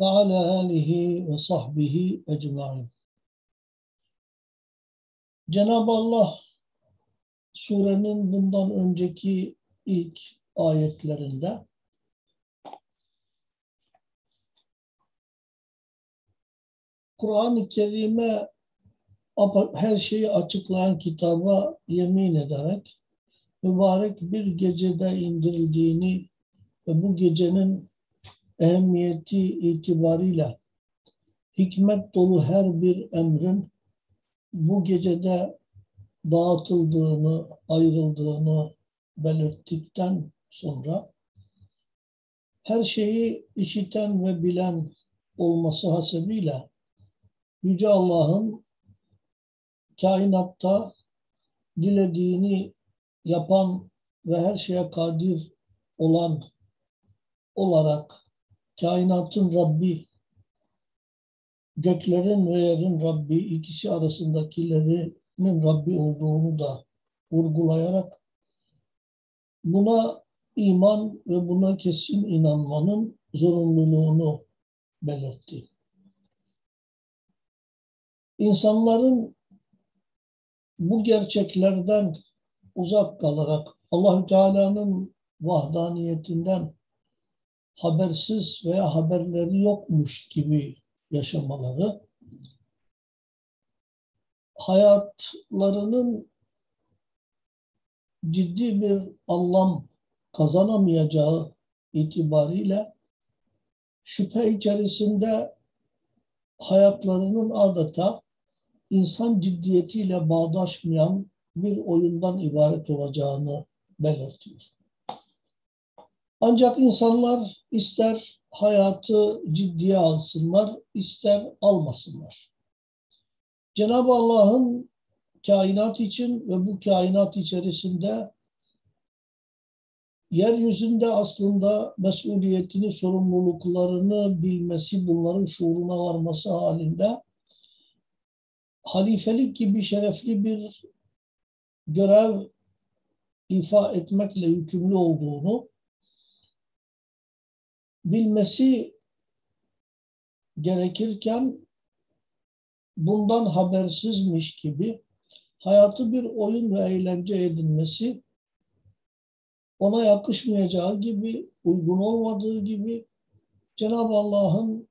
ve ala alihi ve sahbihi ecmain. Cenab-ı Allah surenin bundan önceki ilk ayetlerinde Kur'an-ı Kerim'e her şeyi açıklayan kitaba yemin ederek mübarek bir gecede indirildiğini ve bu gecenin ehemmiyeti itibariyle hikmet dolu her bir emrin bu gecede dağıtıldığını, ayrıldığını belirttikten sonra her şeyi işiten ve bilen olması hasebiyle Yüce Allah'ın kainatta dilediğini yapan ve her şeye kadir olan olarak kainatın Rabbi, göklerin ve yerin Rabbi, ikisi arasındakilerinin Rabbi olduğunu da vurgulayarak buna iman ve buna kesin inanmanın zorunluluğunu belirtti. İnsanların bu gerçeklerden uzak kalarak Allahü Teala'nın vahdaniyetinden habersiz veya haberleri yokmuş gibi yaşamaları hayatlarının ciddi bir anlam kazanamayacağı itibariyle şüphe içerisinde hayatlarının adeta insan ciddiyetiyle bağdaşmayan bir oyundan ibaret olacağını belirtiyor. Ancak insanlar ister hayatı ciddiye alsınlar, ister almasınlar. Cenab-ı Allah'ın kainat için ve bu kainat içerisinde yeryüzünde aslında mesuliyetini, sorumluluklarını bilmesi, bunların şuuruna varması halinde halifelik gibi şerefli bir görev ifa etmekle yükümlü olduğunu bilmesi gerekirken bundan habersizmiş gibi hayatı bir oyun ve eğlence edinmesi ona yakışmayacağı gibi, uygun olmadığı gibi Cenab-ı Allah'ın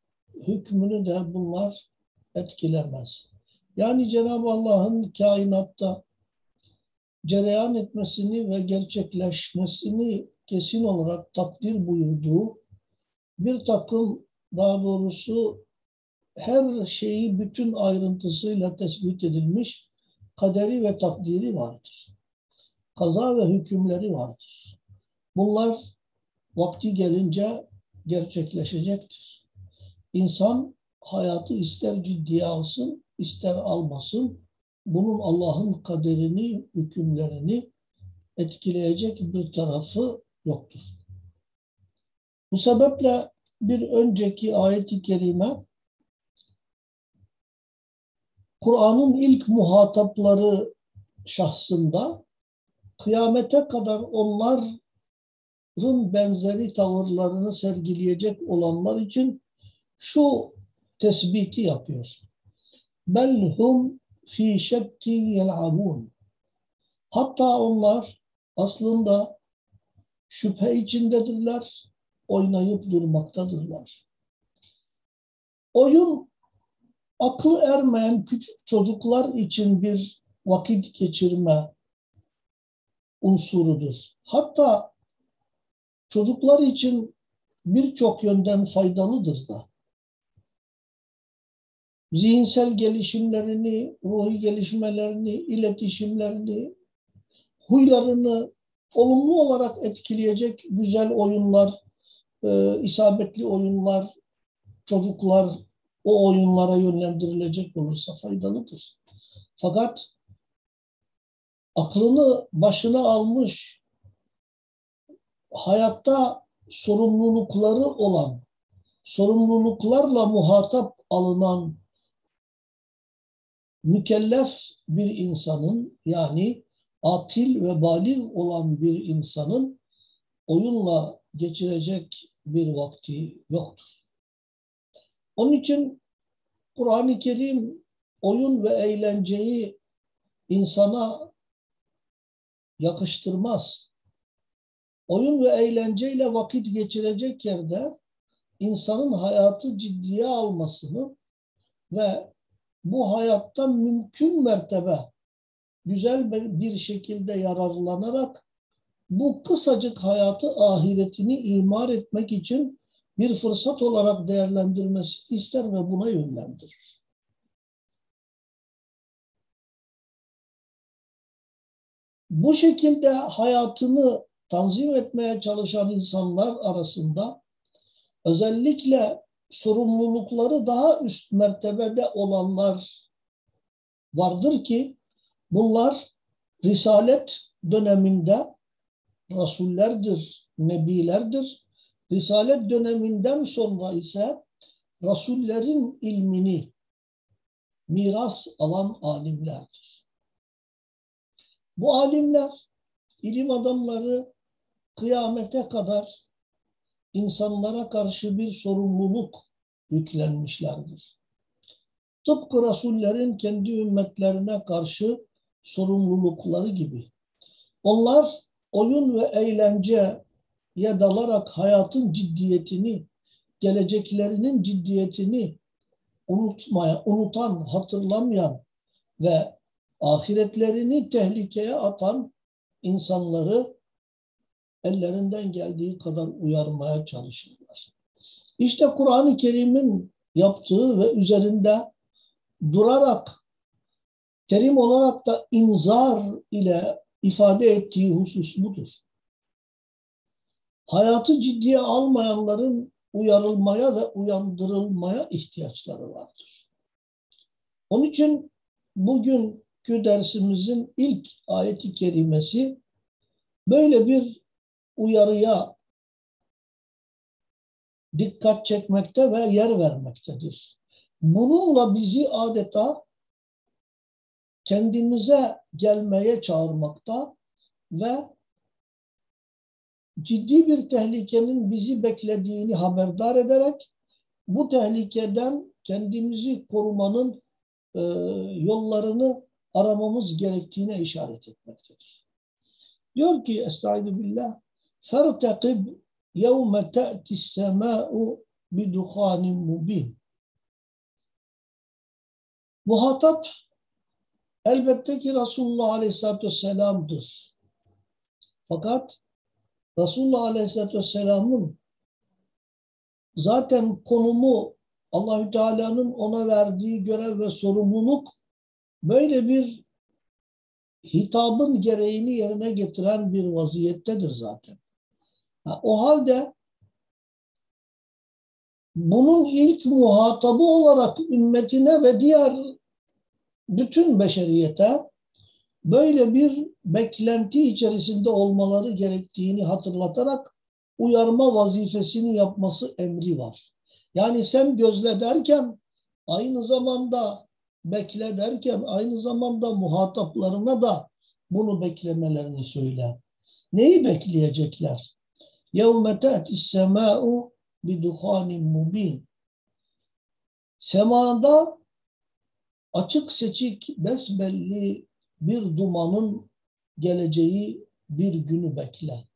hükmünü de bunlar etkilemez. Yani Cenab-ı Allah'ın kainatta cereyan etmesini ve gerçekleşmesini kesin olarak takdir buyurduğu bir takım daha doğrusu her şeyi bütün ayrıntısıyla tespit edilmiş kaderi ve takdiri vardır. Kaza ve hükümleri vardır. Bunlar vakti gelince gerçekleşecektir. İnsan hayatı ister ciddiye alsın, ister almasın, bunun Allah'ın kaderini, hükümlerini etkileyecek bir tarafı yoktur. Bu sebeple bir önceki ayet-i kerime Kur'an'ın ilk muhatapları şahsında kıyamete kadar onların benzeri tavırlarını sergileyecek olanlar için şu tespiti yapıyor. Belhum fi şekkin yel'abun. Hatta onlar aslında şüphe içindedirler, oynayıp durmaktadırlar. Oyun aklı ermeyen küçük çocuklar için bir vakit geçirme unsurudur. Hatta çocuklar için birçok yönden faydalıdır da. Zihinsel gelişimlerini, ruhi gelişmelerini, iletişimlerini, huylarını olumlu olarak etkileyecek güzel oyunlar, e, isabetli oyunlar, çocuklar o oyunlara yönlendirilecek olursa faydalıdır. Fakat aklını başına almış, hayatta sorumlulukları olan, sorumluluklarla muhatap alınan mükellef bir insanın yani akil ve balik olan bir insanın oyunla geçirecek bir vakti yoktur. Onun için Kur'an-ı Kerim oyun ve eğlenceyi insana yakıştırmaz. Oyun ve eğlenceyle vakit geçirecek yerde insanın hayatı ciddiye almasını ve bu hayattan mümkün mertebe güzel bir şekilde yararlanarak bu kısacık hayatı ahiretini imar etmek için bir fırsat olarak değerlendirmesini ister ve buna yönlendirir. Bu şekilde hayatını tanzim etmeye çalışan insanlar arasında özellikle sorumlulukları daha üst mertebede olanlar vardır ki bunlar Risalet döneminde Rasullerdir, Nebilerdir. Risalet döneminden sonra ise Rasullerin ilmini miras alan alimlerdir. Bu alimler, ilim adamları kıyamete kadar insanlara karşı bir sorumluluk yüklenmişlerdir. Tıpkı Rasullerin kendi ümmetlerine karşı sorumlulukları gibi. Onlar oyun ve eğlenceye dalarak hayatın ciddiyetini, geleceklerinin ciddiyetini unutmaya, unutan, hatırlamayan ve ahiretlerini tehlikeye atan insanları ellerinden geldiği kadar uyarmaya çalışırlar. İşte Kur'an-ı Kerim'in yaptığı ve üzerinde durarak terim olarak da inzar ile ifade ettiği husus budur. Hayatı ciddiye almayanların uyarılmaya ve uyandırılmaya ihtiyaçları vardır. Onun için bugünkü dersimizin ilk ayeti kerimesi böyle bir uyarıya dikkat çekmekte ve yer vermektedir. Bununla bizi adeta kendimize gelmeye çağırmakta ve ciddi bir tehlikenin bizi beklediğini haberdar ederek bu tehlikeden kendimizi korumanın e, yollarını aramamız gerektiğine işaret etmektedir. Diyor ki Estaizu billah فَارْتَقِبْ يَوْمَ تَأْتِ السَّمَاءُ بِدُخَانٍ مُبِينٍ Muhatap elbette ki Resulullah Aleyhisselatü Vesselam'dır. Fakat Resulullah Aleyhisselatü Vesselam'ın zaten konumu Allahü Teala'nın ona verdiği görev ve sorumluluk böyle bir hitabın gereğini yerine getiren bir vaziyettedir zaten. O halde bunun ilk muhatabı olarak ümmetine ve diğer bütün beşeriyete böyle bir beklenti içerisinde olmaları gerektiğini hatırlatarak uyarma vazifesini yapması emri var. Yani sen gözle derken aynı zamanda bekle derken aynı zamanda muhataplarına da bunu beklemelerini söyle. Neyi bekleyecekler? يَوْمَ تَأْتِ السَّمَاءُ بِدُخَانٍ مُب۪ينٍ Semada açık seçik besbelli bir dumanın geleceği bir günü bekle.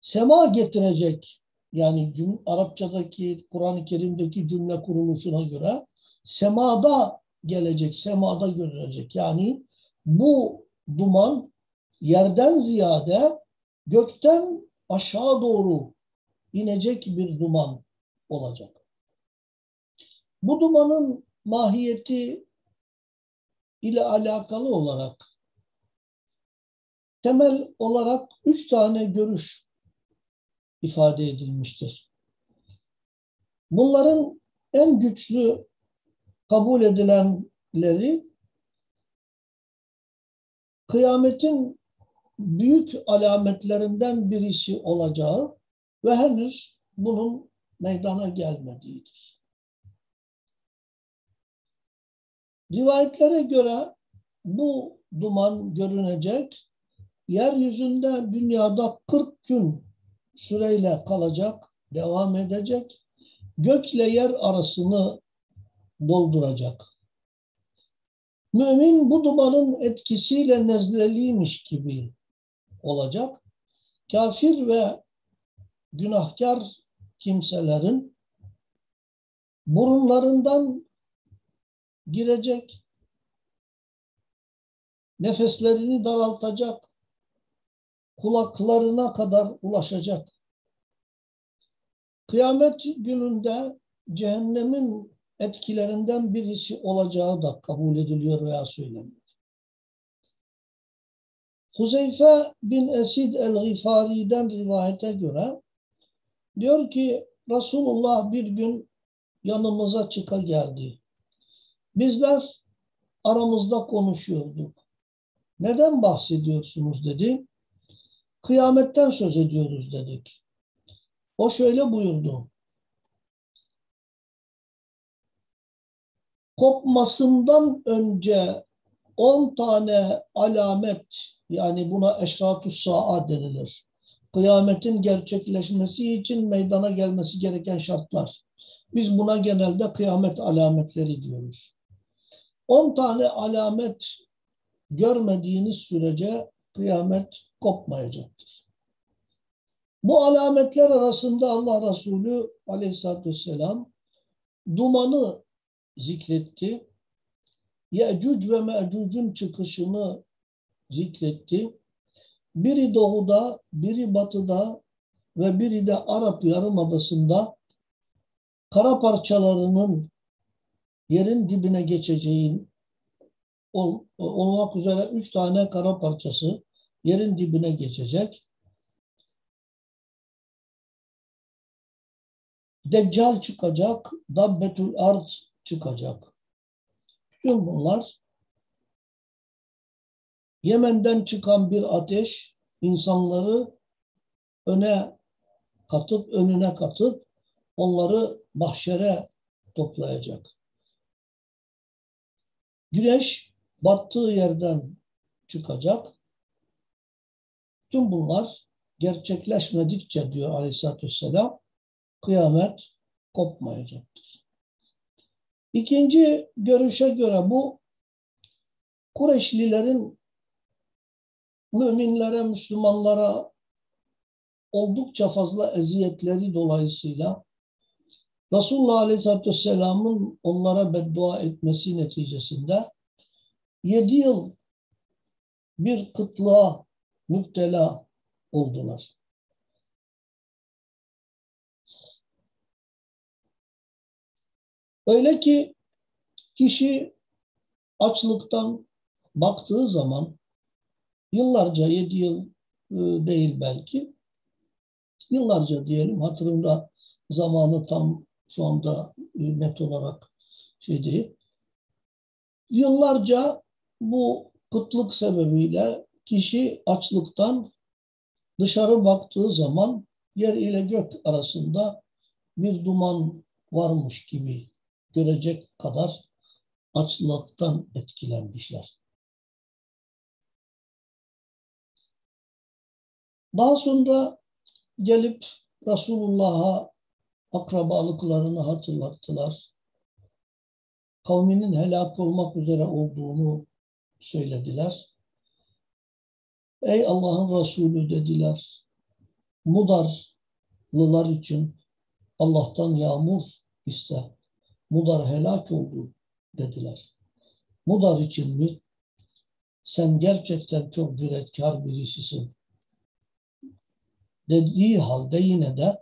Sema getirecek yani Arapçadaki Kur'an-ı Kerim'deki cümle kuruluşuna göre semada gelecek, semada görülecek. Yani bu duman yerden ziyade gökten aşağı doğru inecek bir duman olacak. Bu dumanın mahiyeti ile alakalı olarak temel olarak üç tane görüş ifade edilmiştir. Bunların en güçlü kabul edilenleri kıyametin büyük alametlerinden birisi olacağı ve henüz bunun meydana gelmediğidir. Rivayetlere göre bu duman görünecek, yeryüzünde dünyada 40 gün süreyle kalacak, devam edecek gökle yer arasını dolduracak. Mümin bu dumanın etkisiyle nezleliymiş gibi olacak. Kafir ve günahkar kimselerin burunlarından girecek, nefeslerini daraltacak, kulaklarına kadar ulaşacak. Kıyamet gününde cehennemin etkilerinden birisi olacağı da kabul ediliyor veya söyleniyor. Huzeyfe bin Esid el-Gifari'den rivayete göre diyor ki Resulullah bir gün yanımıza çıka geldi. Bizler aramızda konuşuyorduk. Neden bahsediyorsunuz dedi. Kıyametten söz ediyoruz dedik. O şöyle buyurdu. Kopmasından önce 10 tane alamet yani buna eşratus sa'a denilir. Kıyametin gerçekleşmesi için meydana gelmesi gereken şartlar. Biz buna genelde kıyamet alametleri diyoruz. 10 tane alamet görmediğiniz sürece kıyamet kopmayacaktır. Bu alametler arasında Allah Resulü aleyhissalatü vesselam dumanı zikretti. Ye'cuc ve Me'cuc'un çıkışını zikretti. Biri doğuda, biri batıda ve biri de Arap Yarımadası'nda kara parçalarının yerin dibine geçeceğin ol, olmak üzere üç tane kara parçası yerin dibine geçecek. Deccal çıkacak, Dabbetül Ard çıkacak. Tüm bunlar Yemen'den çıkan bir ateş insanları öne katıp, önüne katıp onları mahşere toplayacak. Güneş battığı yerden çıkacak. Tüm bunlar gerçekleşmedikçe diyor Aleyhisselatü Vesselam kıyamet kopmayacaktır. İkinci görüşe göre bu Kureyşlilerin müminlere, Müslümanlara oldukça fazla eziyetleri dolayısıyla Resulullah Aleyhisselatü Vesselam'ın onlara beddua etmesi neticesinde yedi yıl bir kıtlığa müptela oldular. Öyle ki kişi açlıktan baktığı zaman yıllarca, yedi yıl e, değil belki, yıllarca diyelim hatırımda zamanı tam şu anda e, net olarak şey değil. Yıllarca bu kıtlık sebebiyle kişi açlıktan dışarı baktığı zaman yer ile gök arasında bir duman varmış gibi görecek kadar açlıktan etkilenmişler. Daha sonra gelip Resulullah'a akrabalıklarını hatırlattılar. Kavminin helak olmak üzere olduğunu söylediler. Ey Allah'ın Resulü dediler. Mudarlılar için Allah'tan yağmur iste. Mudar helak oldu dediler. Mudar için mi? Sen gerçekten çok cüretkar birisisin. Dediği halde yine de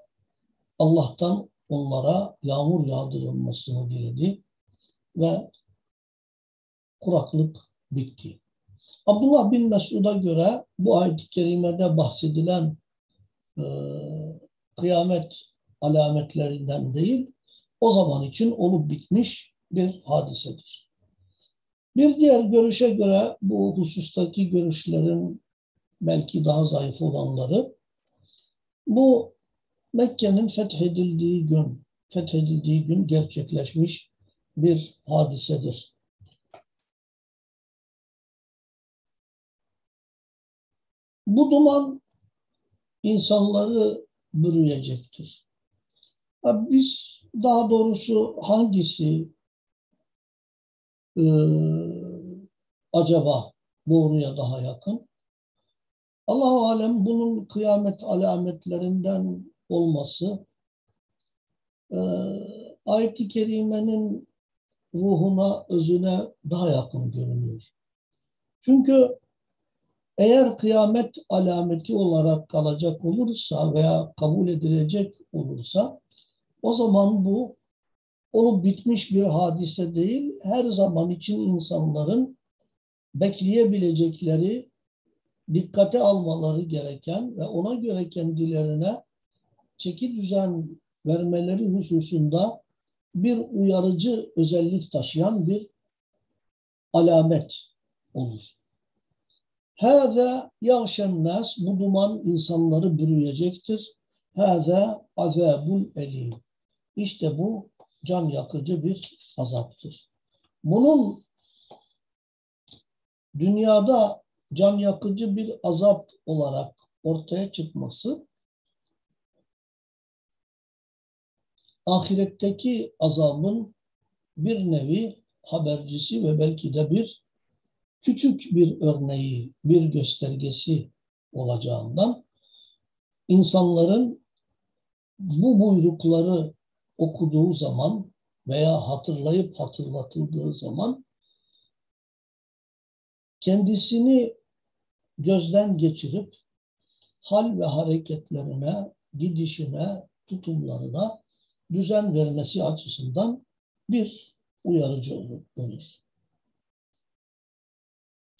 Allah'tan onlara yağmur yağdırılmasını diledi ve kuraklık bitti. Abdullah bin Mesud'a göre bu ayet-i kerimede bahsedilen e, kıyamet alametlerinden değil, o zaman için olup bitmiş bir hadisedir. Bir diğer görüşe göre bu husustaki görüşlerin belki daha zayıf olanları, bu Mekke'nin fethedildiği gün, fethedildiği gün gerçekleşmiş bir hadisedir. Bu duman insanları bürüyecektir. biz daha doğrusu hangisi e, acaba doğruya daha yakın? Allahu alem bunun kıyamet alametlerinden olması e, ayet-i kerimenin ruhuna, özüne daha yakın görünüyor. Çünkü eğer kıyamet alameti olarak kalacak olursa veya kabul edilecek olursa o zaman bu olup bitmiş bir hadise değil, her zaman için insanların bekleyebilecekleri, dikkate almaları gereken ve ona göre kendilerine çeki düzen vermeleri hususunda bir uyarıcı özellik taşıyan bir alamet olur. Hâzâ yağşen nas, bu duman insanları bürüyecektir. Hâzâ azâbun elim. İşte bu can yakıcı bir azaptır. Bunun dünyada can yakıcı bir azap olarak ortaya çıkması ahiretteki azabın bir nevi habercisi ve belki de bir küçük bir örneği, bir göstergesi olacağından insanların bu buyrukları okuduğu zaman veya hatırlayıp hatırlatıldığı zaman kendisini gözden geçirip hal ve hareketlerine, gidişine, tutumlarına düzen vermesi açısından bir uyarıcı olur.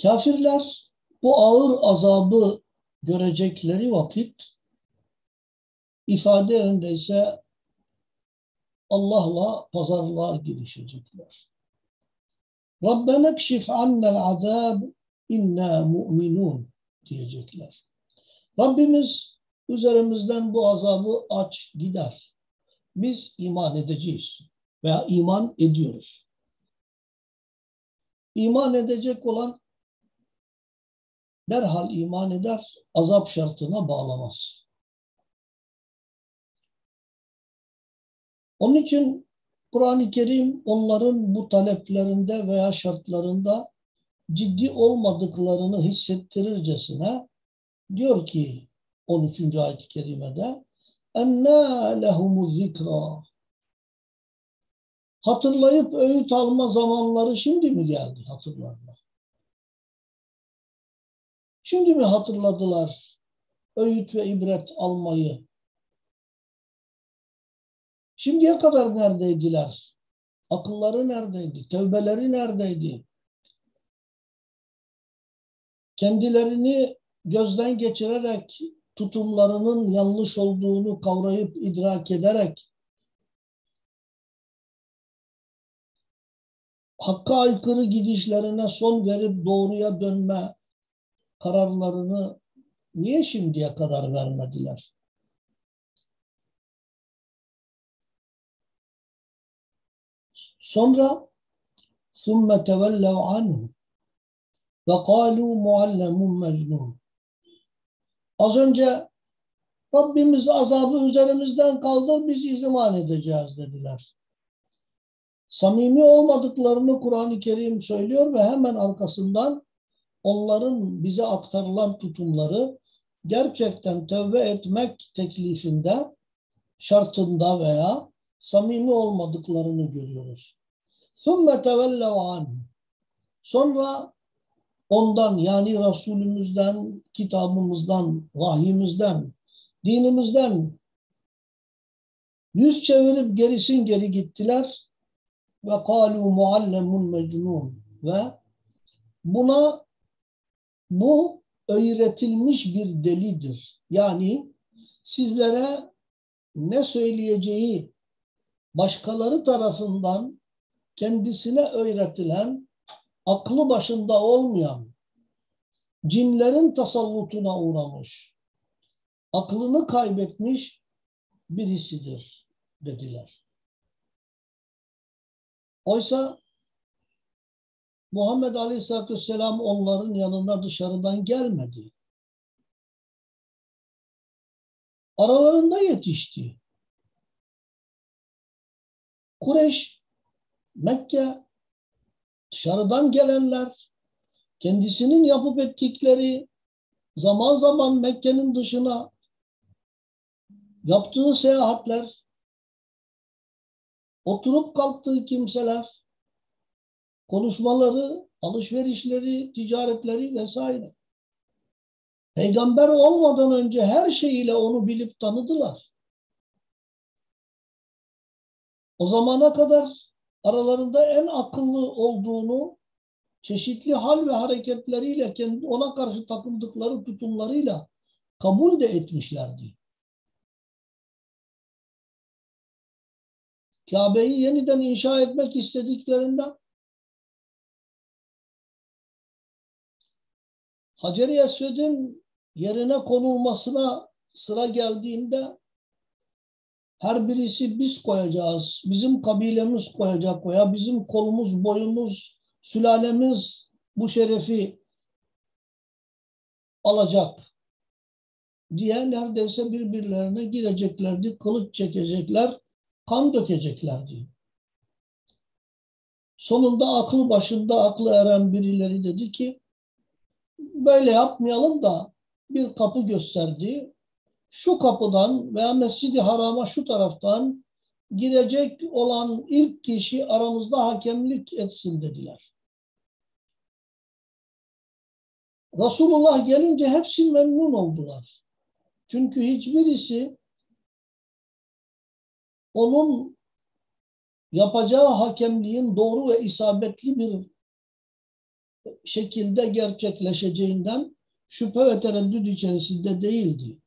Kafirler bu ağır azabı görecekleri vakit ifade yerinde ise Allah'la pazarlığa girişecekler. Rabbena kşif annel azab inna mu'minun diyecekler. Rabbimiz üzerimizden bu azabı aç gider. Biz iman edeceğiz veya iman ediyoruz. İman edecek olan derhal iman eder, azap şartına bağlamaz. Onun için Kur'an-ı Kerim onların bu taleplerinde veya şartlarında ciddi olmadıklarını hissettirircesine diyor ki 13. ayet-i kerimede enna lehumu zikra hatırlayıp öğüt alma zamanları şimdi mi geldi hatırlarlar? Şimdi mi hatırladılar öğüt ve ibret almayı? Şimdiye kadar neredeydiler? Akılları neredeydi? Tevbeleri neredeydi? Kendilerini gözden geçirerek tutumlarının yanlış olduğunu kavrayıp idrak ederek hakka aykırı gidişlerine son verip doğruya dönme kararlarını niye şimdiye kadar vermediler? Sonra ثُمَّ تَوَلَّوْا عَنْهُ وَقَالُوا مُعَلَّمٌ مَجْنُونَ Az önce Rabbimiz azabı üzerimizden kaldır biz iman edeceğiz dediler. Samimi olmadıklarını Kur'an-ı Kerim söylüyor ve hemen arkasından onların bize aktarılan tutumları gerçekten tövbe etmek teklifinde, şartında veya samimi olmadıklarını görüyoruz. ثُمَّ تَوَلَّوْ عَنْهُ Sonra ondan yani Resulümüzden, kitabımızdan, vahyimizden, dinimizden yüz çevirip gerisin geri gittiler ve kalu muallemun mecnun ve buna bu öğretilmiş bir delidir. Yani sizlere ne söyleyeceği başkaları tarafından kendisine öğretilen aklı başında olmayan cinlerin tasallutuna uğramış, aklını kaybetmiş birisidir dediler. Oysa Muhammed Aleyhisselatü Vesselam onların yanına dışarıdan gelmedi. Aralarında yetişti. Kureş, Mekke, dışarıdan gelenler, kendisinin yapıp ettikleri zaman zaman Mekke'nin dışına yaptığı seyahatler, oturup kalktığı kimseler, konuşmaları, alışverişleri, ticaretleri vesaire. Peygamber olmadan önce her şeyiyle onu bilip tanıdılar. O zamana kadar aralarında en akıllı olduğunu çeşitli hal ve hareketleriyle kendi ona karşı takıldıkları tutumlarıyla kabul de etmişlerdi. Kabe'yi yeniden inşa etmek istediklerinde Hacer-i Esved'in yerine konulmasına sıra geldiğinde her birisi biz koyacağız, bizim kabilemiz koyacak veya bizim kolumuz, boyumuz, sülalemiz bu şerefi alacak diye neredeyse birbirlerine gireceklerdi, kılıç çekecekler, kan dökeceklerdi. Sonunda akıl başında aklı eren birileri dedi ki böyle yapmayalım da bir kapı gösterdi. Şu kapıdan veya Mescid-i Haram'a şu taraftan girecek olan ilk kişi aramızda hakemlik etsin dediler. Resulullah gelince hepsi memnun oldular. Çünkü hiçbirisi onun yapacağı hakemliğin doğru ve isabetli bir şekilde gerçekleşeceğinden şüphe ve tereddüt içerisinde değildi.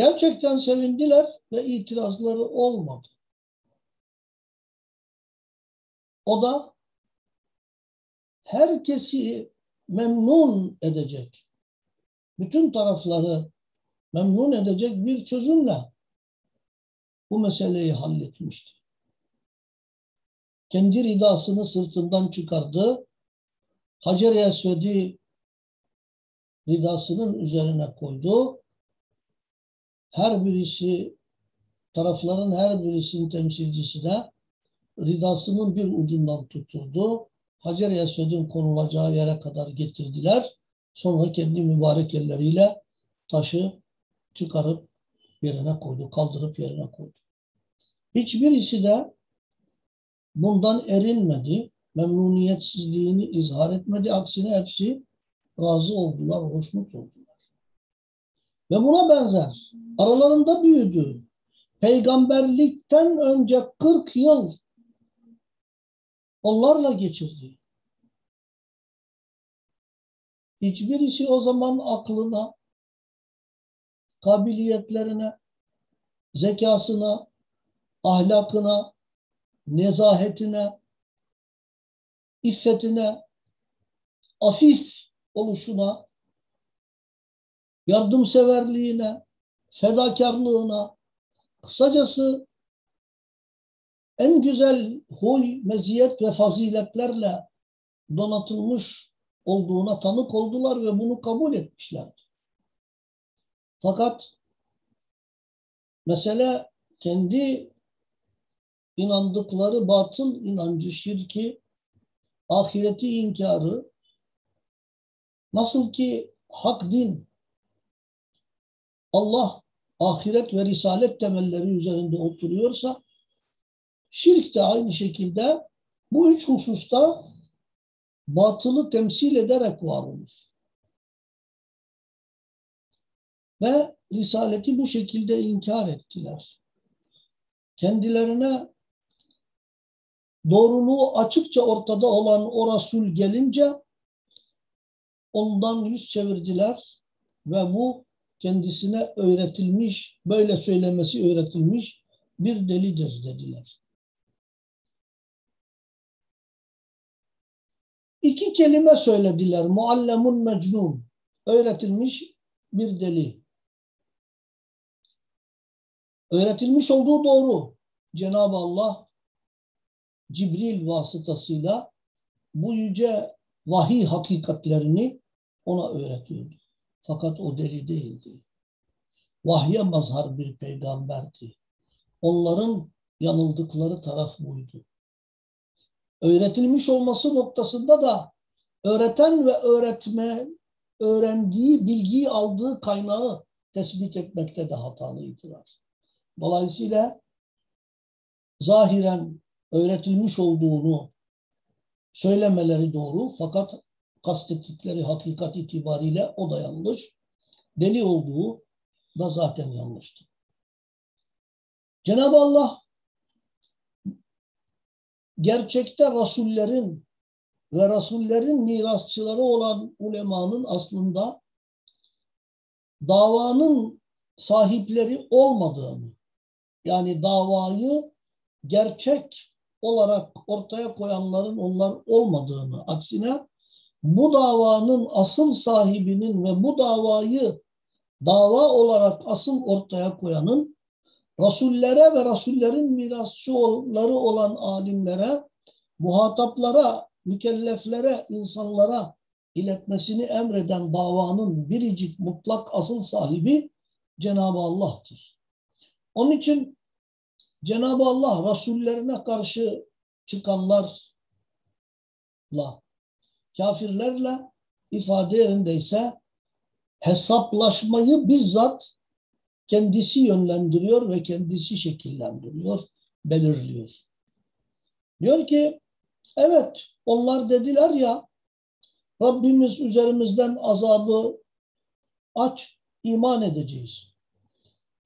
Gerçekten sevindiler ve itirazları olmadı. O da herkesi memnun edecek, bütün tarafları memnun edecek bir çözümle bu meseleyi halletmişti. Kendi ridasını sırtından çıkardı. Hacer-i Esved'i ridasının üzerine koydu. Her birisi, tarafların her birisinin temsilcisi de ridasının bir ucundan tutuldu. Hacer-i Esved'in konulacağı yere kadar getirdiler. Sonra kendi mübarek elleriyle taşı çıkarıp yerine koydu, kaldırıp yerine koydu. Hiçbirisi de bundan erinmedi, memnuniyetsizliğini izhar etmedi. Aksine hepsi razı oldular, hoşnut oldular. Ve buna benzer aralarında büyüdü. Peygamberlikten önce 40 yıl onlarla geçirdi. Hiçbirisi o zaman aklına, kabiliyetlerine, zekasına, ahlakına, nezahetine, iffetine, afif oluşuna, yardımseverliğine, fedakarlığına, kısacası en güzel huy, meziyet ve faziletlerle donatılmış olduğuna tanık oldular ve bunu kabul etmişlerdi. Fakat mesele kendi inandıkları batıl inancı, şirki, ahireti inkarı, nasıl ki hak din, Allah ahiret ve risalet temelleri üzerinde oturuyorsa, şirk de aynı şekilde bu üç hususta batılı temsil ederek var olur. Ve risaleti bu şekilde inkar ettiler. Kendilerine doğruluğu açıkça ortada olan o Resul gelince ondan yüz çevirdiler ve bu kendisine öğretilmiş, böyle söylemesi öğretilmiş bir delidir dediler. İki kelime söylediler. Muallemun mecnun. Öğretilmiş bir deli. Öğretilmiş olduğu doğru. Cenab-ı Allah Cibril vasıtasıyla bu yüce vahiy hakikatlerini ona öğretiyordu. Fakat o deli değildi. Vahye mazhar bir peygamberdi. Onların yanıldıkları taraf buydu. Öğretilmiş olması noktasında da öğreten ve öğretme öğrendiği, bilgiyi aldığı kaynağı tespit etmekte de hatalıydılar. Dolayısıyla zahiren öğretilmiş olduğunu söylemeleri doğru fakat kastettikleri hakikat itibariyle o da yanlış. Deli olduğu da zaten yanlıştı. Cenab-ı Allah gerçekte rasullerin ve rasullerin mirasçıları olan ulemanın aslında davanın sahipleri olmadığını yani davayı gerçek olarak ortaya koyanların onlar olmadığını aksine bu davanın asıl sahibinin ve bu davayı dava olarak asıl ortaya koyanın rasullere ve rasullerin mirasçıları olan alimlere, muhataplara, mükelleflere, insanlara iletmesini emreden davanın biricik mutlak asıl sahibi Cenab-ı Allah'tır. Onun için Cenab-ı Allah rasullerine karşı çıkanlarla, kafirlerle ifade yerindeyse hesaplaşmayı bizzat kendisi yönlendiriyor ve kendisi şekillendiriyor, belirliyor. Diyor ki evet onlar dediler ya Rabbimiz üzerimizden azabı aç, iman edeceğiz.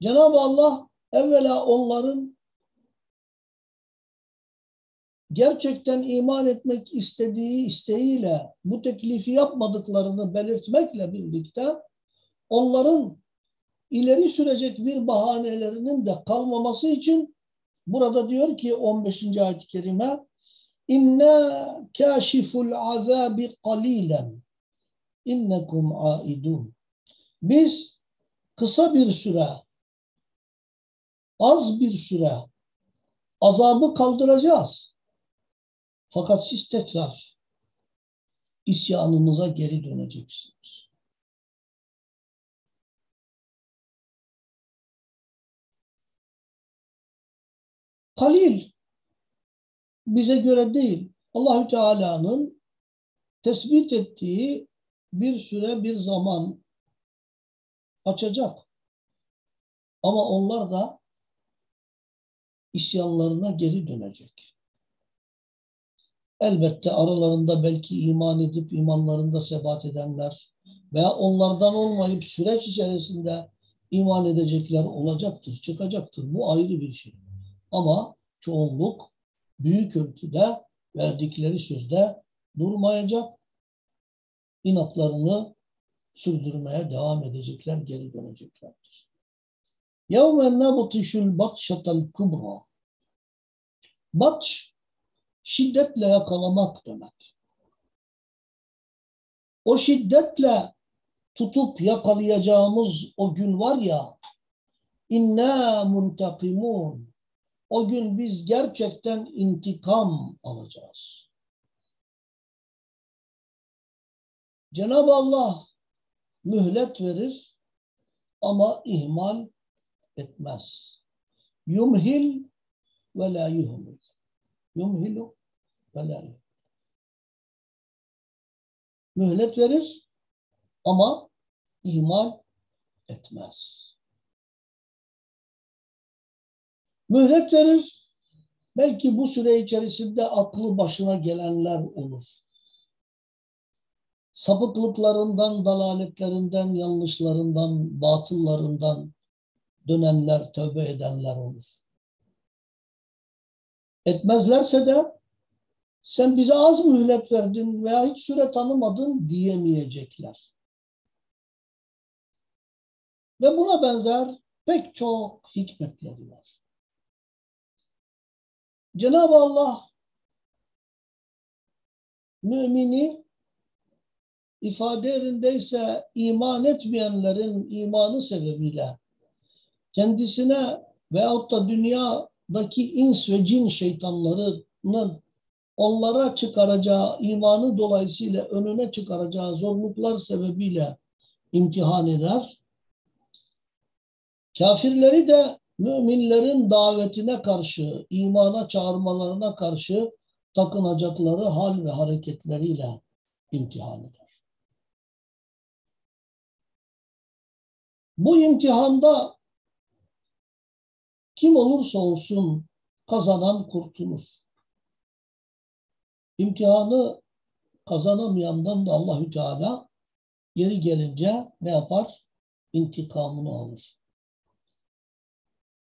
Cenab-ı Allah evvela onların gerçekten iman etmek istediği isteğiyle bu teklifi yapmadıklarını belirtmekle birlikte onların ileri sürecek bir bahanelerinin de kalmaması için burada diyor ki 15. ayet-i kerime İnna kâşiful azabi qalilen innekum aidun. Biz kısa bir süre az bir süre azabı kaldıracağız. Fakat siz tekrar isyanınıza geri döneceksiniz. Kalil bize göre değil. Allahü Teala'nın tespit ettiği bir süre bir zaman açacak. Ama onlar da isyanlarına geri dönecek. Elbette aralarında belki iman edip imanlarında sebat edenler veya onlardan olmayıp süreç içerisinde iman edecekler olacaktır, çıkacaktır. Bu ayrı bir şey. Ama çoğunluk büyük ölçüde verdikleri sözde durmayacak. inatlarını sürdürmeye devam edecekler, geri döneceklerdir. يَوْمَ نَبْطِشُ الْبَطْشَةَ الْكُبْرَى Batş, şiddetle yakalamak demek. O şiddetle tutup yakalayacağımız o gün var ya, inna muntakimun. O gün biz gerçekten intikam alacağız. Cenab-ı Allah mühlet verir ama ihmal etmez. Yumhil ve la yuhmil. Yumhilu ve la yuhmil. Mühlet verir ama ihmal etmez. Mühlet verir. Belki bu süre içerisinde aklı başına gelenler olur. Sapıklıklarından, dalaletlerinden, yanlışlarından, batıllarından dönenler, tövbe edenler olur. Etmezlerse de sen bize az mühlet verdin veya hiç süre tanımadın diyemeyecekler. Ve buna benzer pek çok hikmetleri var. Cenab-ı Allah mümini ifade yerindeyse iman etmeyenlerin imanı sebebiyle kendisine veyahut da dünyadaki ins ve cin şeytanlarının onlara çıkaracağı imanı dolayısıyla önüne çıkaracağı zorluklar sebebiyle imtihan eder. Kafirleri de müminlerin davetine karşı, imana çağırmalarına karşı takınacakları hal ve hareketleriyle imtihan eder. Bu imtihanda kim olursa olsun kazanan kurtulur. İmtihanı kazanamayandan da Allahü Teala yeri gelince ne yapar? İntikamını alır.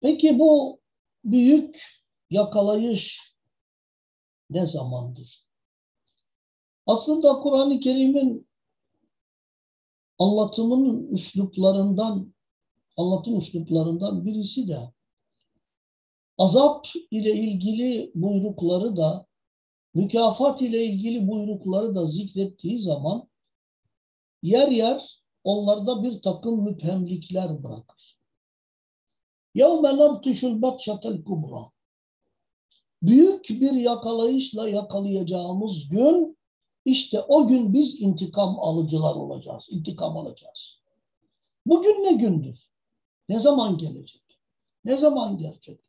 Peki bu büyük yakalayış ne zamandır? Aslında Kur'an-ı Kerim'in anlatımının üsluplarından anlatım üsluplarından birisi de azap ile ilgili buyrukları da mükafat ile ilgili buyrukları da zikrettiği zaman yer yer onlarda bir takım müphemlikler bırakır. يَوْمَ نَبْتِشُ الْبَطْشَةَ الْكُبْرَى Büyük bir yakalayışla yakalayacağımız gün işte o gün biz intikam alıcılar olacağız. İntikam alacağız. Bugün ne gündür? Ne zaman gelecek? Ne zaman gerçekleşecek?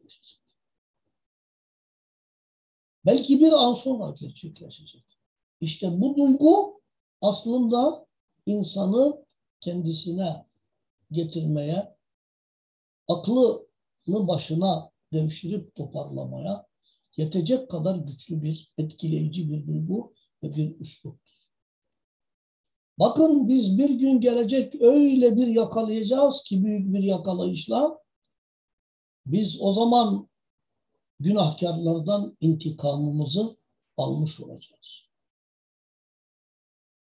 Belki bir an sonra gerçekleşecek. İşte bu duygu aslında insanı kendisine getirmeye, aklını başına devşirip toparlamaya yetecek kadar güçlü bir, etkileyici bir duygu ve bir üsluptur. Bakın biz bir gün gelecek öyle bir yakalayacağız ki büyük bir yakalayışla biz o zaman günahkarlardan intikamımızı almış olacağız.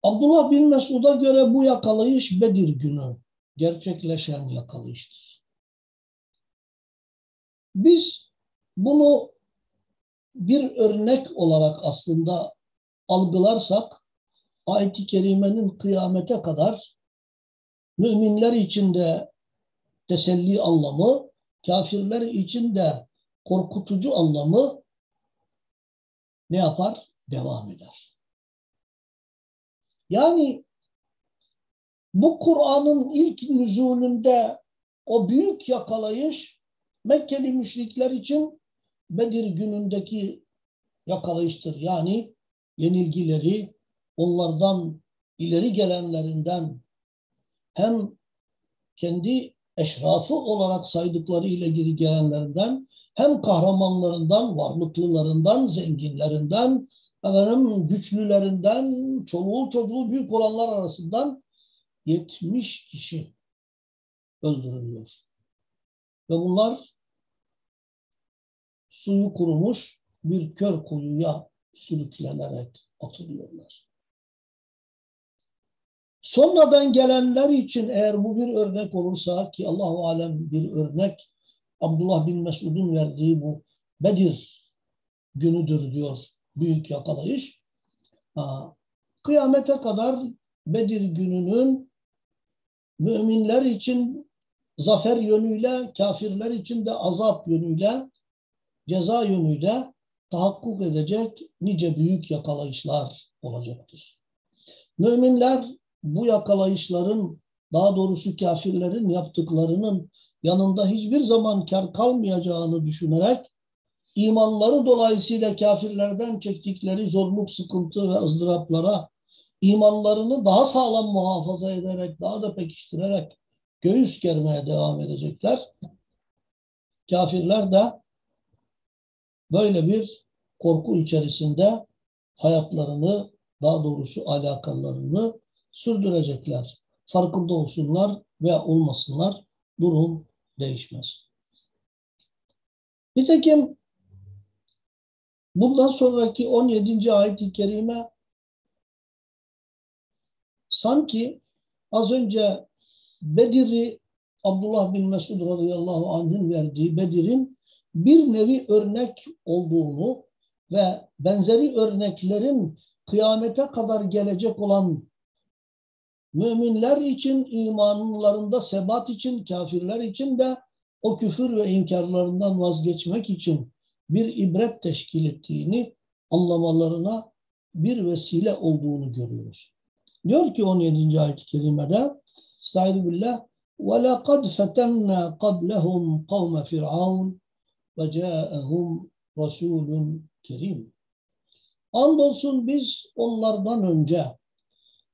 Abdullah bin Mesud'a göre bu yakalayış Bedir günü gerçekleşen yakalayıştır. Biz bunu bir örnek olarak aslında algılarsak ayet-i kerimenin kıyamete kadar müminler için de teselli anlamı, kafirler için de korkutucu anlamı ne yapar? Devam eder. Yani bu Kur'an'ın ilk nüzulünde o büyük yakalayış Mekkeli müşrikler için Bedir günündeki yakalayıştır. Yani yenilgileri onlardan ileri gelenlerinden hem kendi eşrafı olarak saydıkları ile ilgili gelenlerinden hem kahramanlarından, varlıklılarından, zenginlerinden, efendim, güçlülerinden, çoluğu çocuğu büyük olanlar arasından 70 kişi öldürülüyor. Ve bunlar suyu kurumuş bir kör kuyuya sürüklenerek atılıyorlar. Sonradan gelenler için eğer bu bir örnek olursa ki Allahu alem bir örnek Abdullah bin Mesud'un verdiği bu Bedir günüdür diyor büyük yakalayış. Kıyamete kadar Bedir gününün müminler için zafer yönüyle, kafirler için de azap yönüyle, ceza yönüyle tahakkuk edecek nice büyük yakalayışlar olacaktır. Müminler bu yakalayışların daha doğrusu kafirlerin yaptıklarının yanında hiçbir zaman kar kalmayacağını düşünerek imanları dolayısıyla kafirlerden çektikleri zorluk, sıkıntı ve ızdıraplara imanlarını daha sağlam muhafaza ederek, daha da pekiştirerek göğüs germeye devam edecekler. Kafirler de böyle bir korku içerisinde hayatlarını, daha doğrusu alakalarını sürdürecekler. Farkında olsunlar veya olmasınlar durum değişmez. Nitekim bundan sonraki 17. ayet-i kerime sanki az önce Bedir'i Abdullah bin Mesud radıyallahu anh'ın verdiği Bedir'in bir nevi örnek olduğunu ve benzeri örneklerin kıyamete kadar gelecek olan müminler için imanlarında sebat için, kafirler için de o küfür ve inkarlarından vazgeçmek için bir ibret teşkil ettiğini anlamalarına bir vesile olduğunu görüyoruz. Diyor ki 17. ayet-i kerimede Estaizu billah وَلَقَدْ فَتَنَّا قَبْلَهُمْ قَوْمَ فِرْعَوْنَ وَجَاءَهُمْ رَسُولٌ كَرِيمٌ Andolsun biz onlardan önce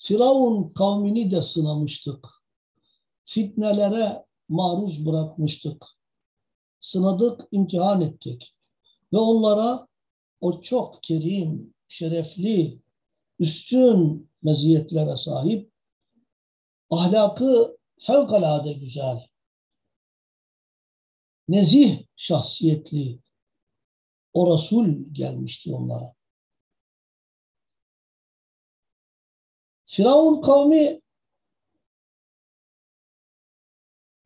Firavun kavmini de sınamıştık. Fitnelere maruz bırakmıştık. Sınadık, imtihan ettik. Ve onlara o çok kerim, şerefli, üstün meziyetlere sahip, ahlakı fevkalade güzel, nezih şahsiyetli o Resul gelmişti onlara. Firavun kavmi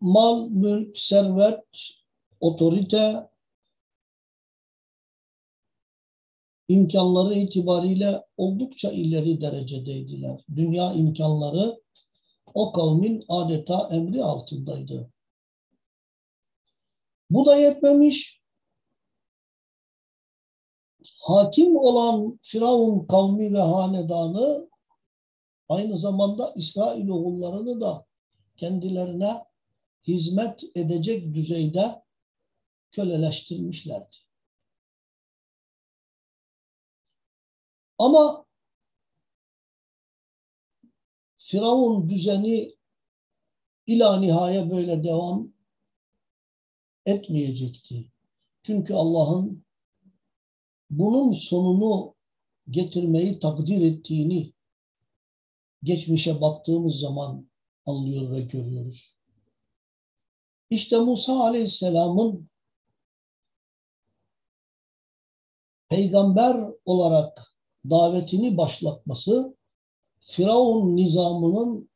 mal, mülk, servet, otorite, imkanları itibariyle oldukça ileri derecedeydiler. Dünya imkanları o kavmin adeta emri altındaydı. Bu da yetmemiş. Hakim olan Firavun kavmi ve hanedanı aynı zamanda İsrail oğullarını da kendilerine hizmet edecek düzeyde köleleştirmişlerdi. Ama Firavun düzeni ila nihaya böyle devam etmeyecekti. Çünkü Allah'ın bunun sonunu getirmeyi takdir ettiğini geçmişe baktığımız zaman anlıyor ve görüyoruz. İşte Musa Aleyhisselam'ın peygamber olarak davetini başlatması Firavun nizamının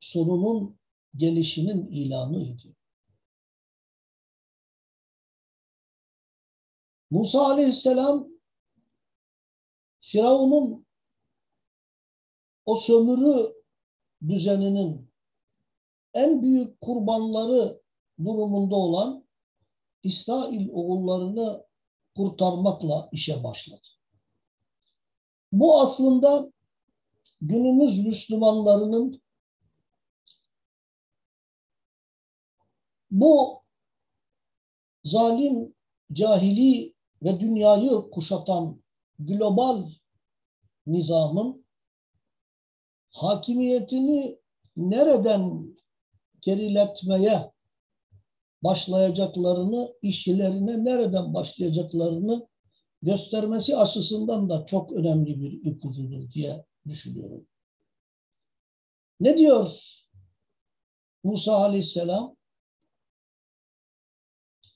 sonunun gelişinin ilanıydı. Musa Aleyhisselam Firavun'un o sömürü düzeninin en büyük kurbanları durumunda olan İsrail oğullarını kurtarmakla işe başladı. Bu aslında günümüz Müslümanlarının bu zalim, cahili ve dünyayı kuşatan global nizamın hakimiyetini nereden geriletmeye başlayacaklarını, işçilerine nereden başlayacaklarını göstermesi açısından da çok önemli bir ipucudur diye düşünüyorum. Ne diyor Musa aleyhisselam?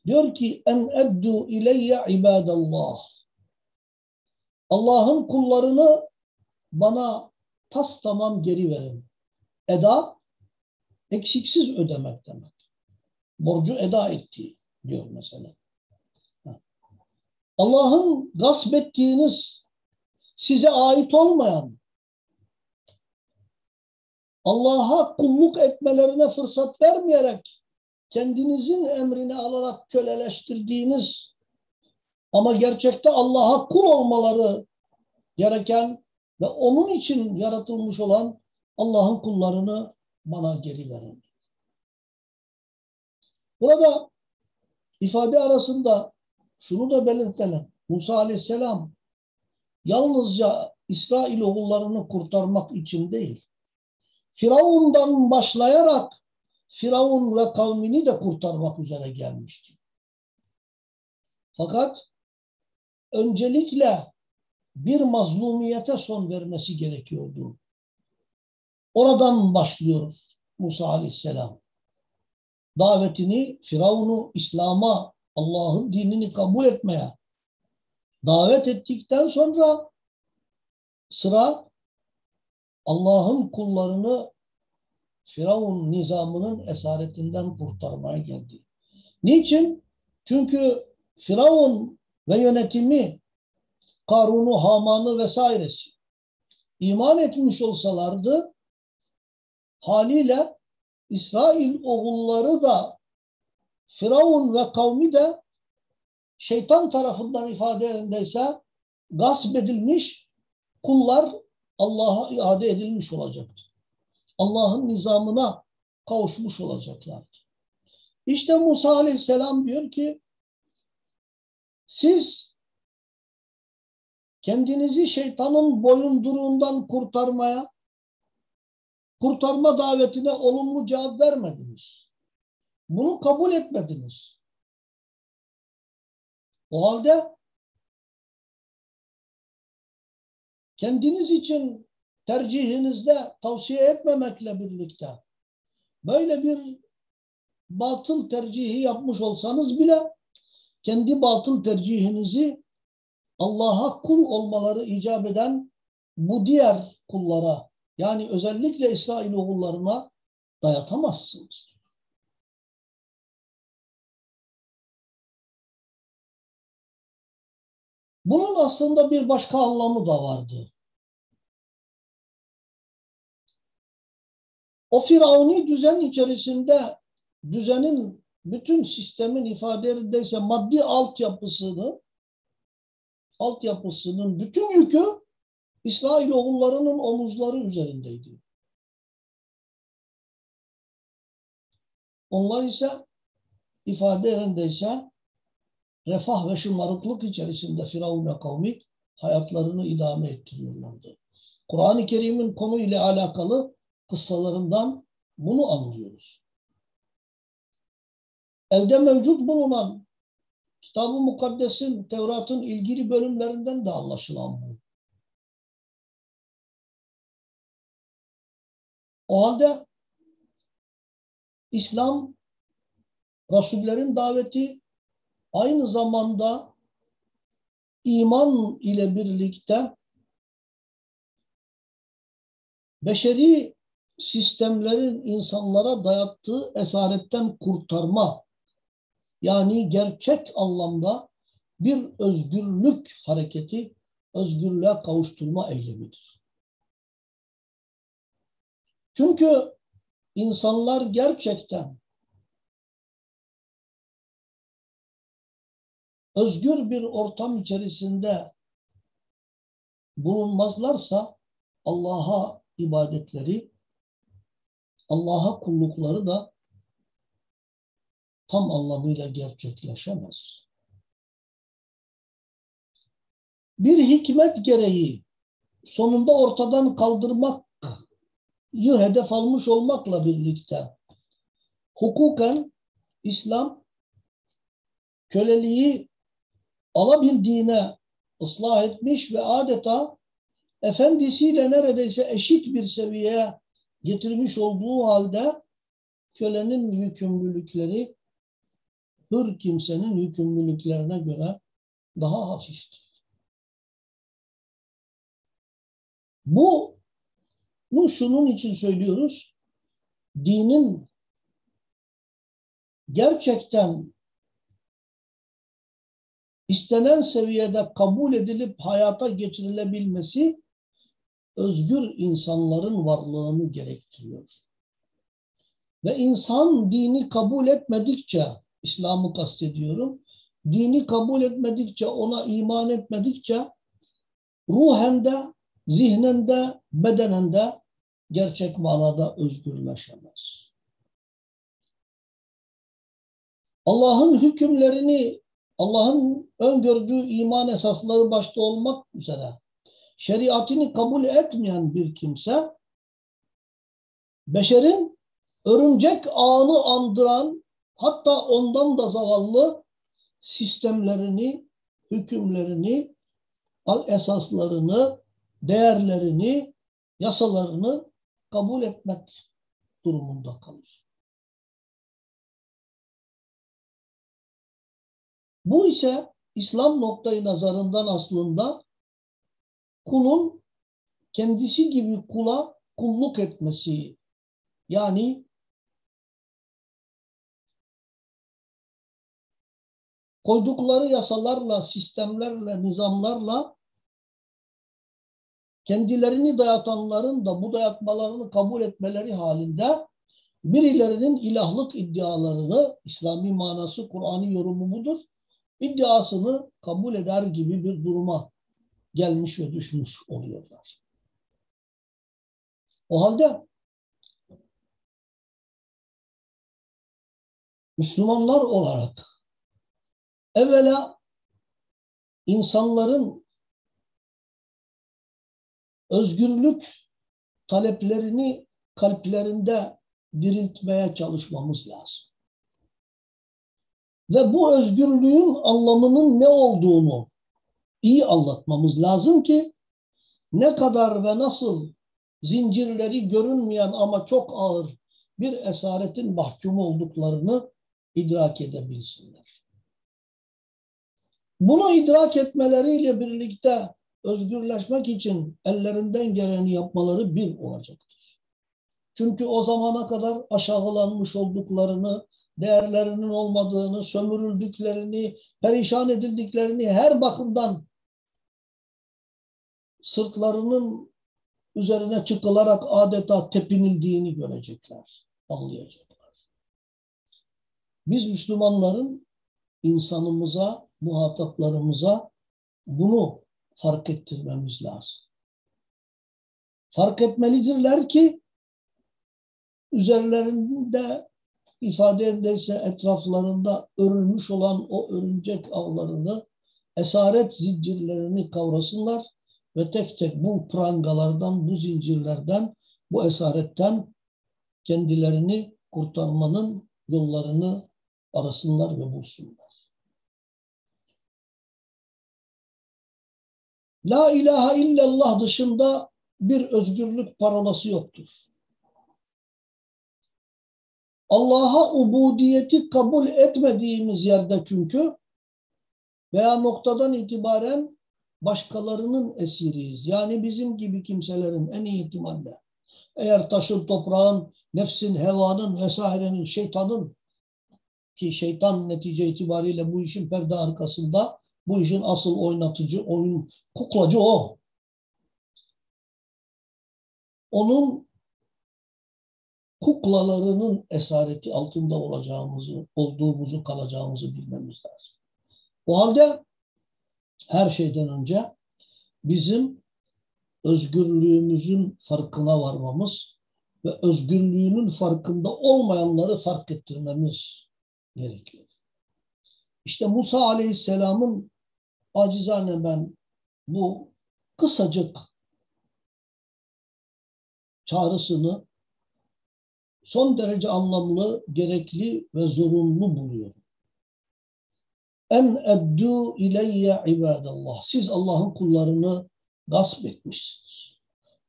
Diyor ki en eddu ileyye ibadallah. Allah'ın kullarını bana tas tamam geri verin. Eda eksiksiz ödemek demek. Borcu eda ettiği diyor mesela. Allah'ın gasp ettiğiniz size ait olmayan Allah'a kulluk etmelerine fırsat vermeyerek kendinizin emrini alarak köleleştirdiğiniz ama gerçekte Allah'a kul olmaları gereken ve onun için yaratılmış olan Allah'ın kullarını bana geri verin. Burada ifade arasında şunu da belirtelim. Musa Aleyhisselam yalnızca İsrail oğullarını kurtarmak için değil, Firavun'dan başlayarak Firavun ve kavmini de kurtarmak üzere gelmişti. Fakat öncelikle bir mazlumiyete son vermesi gerekiyordu. Oradan başlıyor Musa Aleyhisselam. Davetini Firavun'u İslam'a, Allah'ın dinini kabul etmeye davet ettikten sonra sıra Allah'ın kullarını Firavun nizamının esaretinden kurtarmaya geldi. Niçin? Çünkü Firavun ve yönetimi Karun'u, Haman'ı vesairesi iman etmiş olsalardı haliyle İsrail oğulları da Firavun ve kavmi de şeytan tarafından ifade yerindeyse gasp edilmiş kullar Allah'a iade edilmiş olacaktı. Allah'ın nizamına kavuşmuş olacaklardı. İşte Musa Aleyhisselam diyor ki siz kendinizi şeytanın boyunduruğundan kurtarmaya, kurtarma davetine olumlu cevap vermediniz. Bunu kabul etmediniz. O halde kendiniz için tercihinizde tavsiye etmemekle birlikte böyle bir batıl tercihi yapmış olsanız bile kendi batıl tercihinizi Allah'a kul olmaları icap eden bu diğer kullara yani özellikle İsrail oğullarına dayatamazsınız. Bunun aslında bir başka anlamı da vardı. O firavuni düzen içerisinde düzenin bütün sistemin ifade yerindeyse maddi altyapısını altyapısının bütün yükü İsrail oğullarının omuzları üzerindeydi. Onlar ise ifade yerindeyse refah ve şımarıklık içerisinde Firavun ve kavmi hayatlarını idame ettiriyorlardı. Kur'an-ı Kerim'in konu ile alakalı kıssalarından bunu anlıyoruz. Elde mevcut bulunan Kitab-ı Mukaddes'in, Tevrat'ın ilgili bölümlerinden de anlaşılan bu. O halde İslam Resullerin daveti aynı zamanda iman ile birlikte beşeri sistemlerin insanlara dayattığı esaretten kurtarma yani gerçek anlamda bir özgürlük hareketi, özgürlüğe kavuşturma eylemidir. Çünkü insanlar gerçekten özgür bir ortam içerisinde bulunmazlarsa Allah'a ibadetleri, Allah'a kullukları da tam anlamıyla gerçekleşemez. Bir hikmet gereği sonunda ortadan kaldırmak hedef almış olmakla birlikte hukuken İslam köleliği alabildiğine ıslah etmiş ve adeta efendisiyle neredeyse eşit bir seviyeye getirmiş olduğu halde kölenin yükümlülükleri hür kimsenin yükümlülüklerine göre daha hafiftir. Bu bu şunun için söylüyoruz. Dinin gerçekten istenen seviyede kabul edilip hayata geçirilebilmesi özgür insanların varlığını gerektiriyor. Ve insan dini kabul etmedikçe, İslam'ı kastediyorum, dini kabul etmedikçe, ona iman etmedikçe ruhen de, zihnen de, bedenen de gerçek manada özgürleşemez. Allah'ın hükümlerini, Allah'ın öngördüğü iman esasları başta olmak üzere şeriatını kabul etmeyen bir kimse beşerin örümcek ağını andıran hatta ondan da zavallı sistemlerini, hükümlerini, esaslarını, değerlerini, yasalarını kabul etmek durumunda kalır. Bu ise İslam noktayı nazarından aslında kulun kendisi gibi kula kulluk etmesi yani koydukları yasalarla, sistemlerle, nizamlarla kendilerini dayatanların da bu dayatmalarını kabul etmeleri halinde birilerinin ilahlık iddialarını, İslami manası, Kur'an'ı yorumu budur, iddiasını kabul eder gibi bir duruma gelmiş ve düşmüş oluyorlar. O halde Müslümanlar olarak evvela insanların özgürlük taleplerini kalplerinde diriltmeye çalışmamız lazım. Ve bu özgürlüğün anlamının ne olduğunu iyi anlatmamız lazım ki ne kadar ve nasıl zincirleri görünmeyen ama çok ağır bir esaretin mahkumu olduklarını idrak edebilsinler. Bunu idrak etmeleriyle birlikte özgürleşmek için ellerinden geleni yapmaları bir olacaktır. Çünkü o zamana kadar aşağılanmış olduklarını, değerlerinin olmadığını, sömürüldüklerini, perişan edildiklerini her bakımdan sırtlarının üzerine çıkılarak adeta tepinildiğini görecekler, anlayacaklar. Biz Müslümanların insanımıza, muhataplarımıza bunu fark ettirmemiz lazım. Fark etmelidirler ki üzerlerinde ifade edilse etraflarında örülmüş olan o örümcek ağlarını, esaret zincirlerini kavrasınlar ve tek tek bu prangalardan, bu zincirlerden, bu esaretten kendilerini kurtarmanın yollarını arasınlar ve bulsunlar. La ilahe illallah dışında bir özgürlük parolası yoktur. Allah'a ubudiyeti kabul etmediğimiz yerde çünkü veya noktadan itibaren başkalarının esiriyiz. Yani bizim gibi kimselerin en iyi ihtimalle eğer taşın, toprağın, nefsin, hevanın vesairenin, şeytanın ki şeytan netice itibariyle bu işin perde arkasında bu işin asıl oynatıcı, oyun kuklacı o. Onun kuklalarının esareti altında olacağımızı, olduğumuzu, kalacağımızı bilmemiz lazım. O halde her şeyden önce bizim özgürlüğümüzün farkına varmamız ve özgürlüğünün farkında olmayanları fark ettirmemiz gerekiyor. İşte Musa Aleyhisselam'ın acizane ben bu kısacık çağrısını son derece anlamlı, gerekli ve zorunlu buluyorum. En eddu ileyye ibadallah. Siz Allah'ın kullarını gasp etmişsiniz.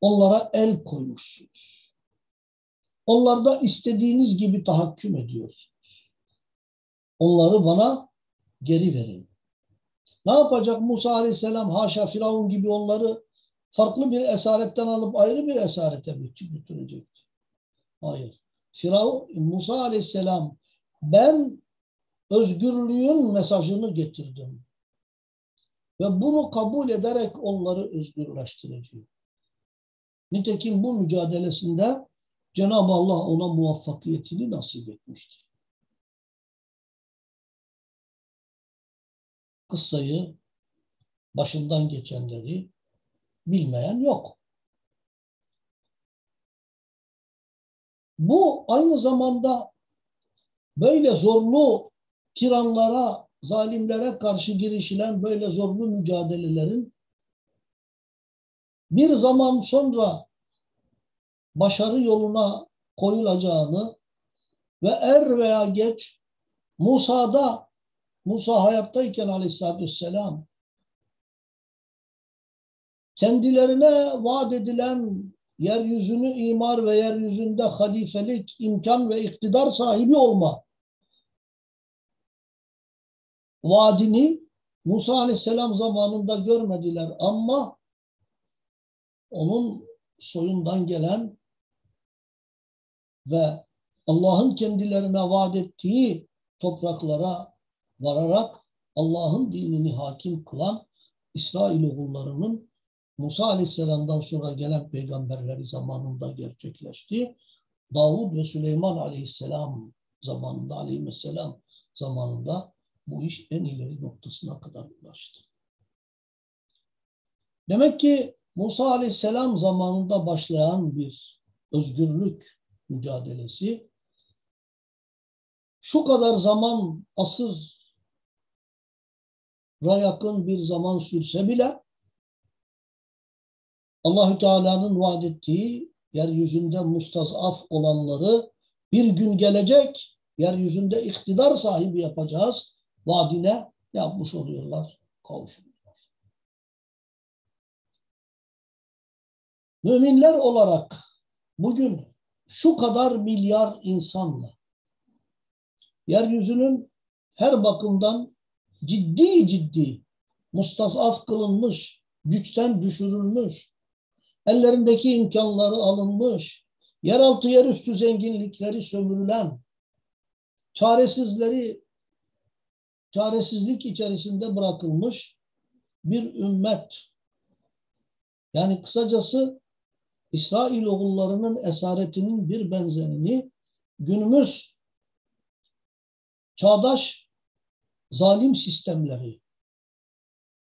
Onlara el koymuşsunuz. Onlarda istediğiniz gibi tahakküm ediyorsunuz. Onları bana geri verin. Ne yapacak Musa Aleyhisselam? Haşa Firavun gibi onları farklı bir esaretten alıp ayrı bir esarete götürecekti. Hayır. Firavun, Musa Aleyhisselam ben özgürlüğün mesajını getirdim. Ve bunu kabul ederek onları özgürleştireceğim. Nitekim bu mücadelesinde Cenab-ı Allah ona muvaffakiyetini nasip etmiştir. Kıssayı, başından geçenleri bilmeyen yok. Bu aynı zamanda böyle zorlu tiranlara, zalimlere karşı girişilen böyle zorlu mücadelelerin bir zaman sonra başarı yoluna koyulacağını ve er veya geç Musa'da Musa hayattayken aleyhissalatü vesselam kendilerine vaat edilen yeryüzünü imar ve yeryüzünde halifelik, imkan ve iktidar sahibi olma vaadini Musa Aleyhisselam zamanında görmediler. Ama onun soyundan gelen ve Allah'ın kendilerine vaat ettiği topraklara vararak Allah'ın dinini hakim kılan İsrail oğullarının Musa Aleyhisselam'dan sonra gelen peygamberleri zamanında gerçekleşti. Davud ve Süleyman Aleyhisselam zamanında, Aleyhisselam zamanında bu iş en ileri noktasına kadar ulaştı. Demek ki Musa Aleyhisselam zamanında başlayan bir özgürlük mücadelesi şu kadar zaman asır yakın bir zaman sürse bile Allahü Teala'nın vaad ettiği yeryüzünde mustazaf olanları bir gün gelecek yeryüzünde iktidar sahibi yapacağız vaadine yapmış oluyorlar, kavuşuyorlar. Müminler olarak bugün şu kadar milyar insanla yeryüzünün her bakımdan ciddi ciddi. Mustazaf kılınmış, güçten düşürülmüş, ellerindeki imkanları alınmış, yeraltı yerüstü zenginlikleri sömürülen, çaresizleri çaresizlik içerisinde bırakılmış bir ümmet. Yani kısacası İsrail oğullarının esaretinin bir benzerini günümüz çağdaş zalim sistemleri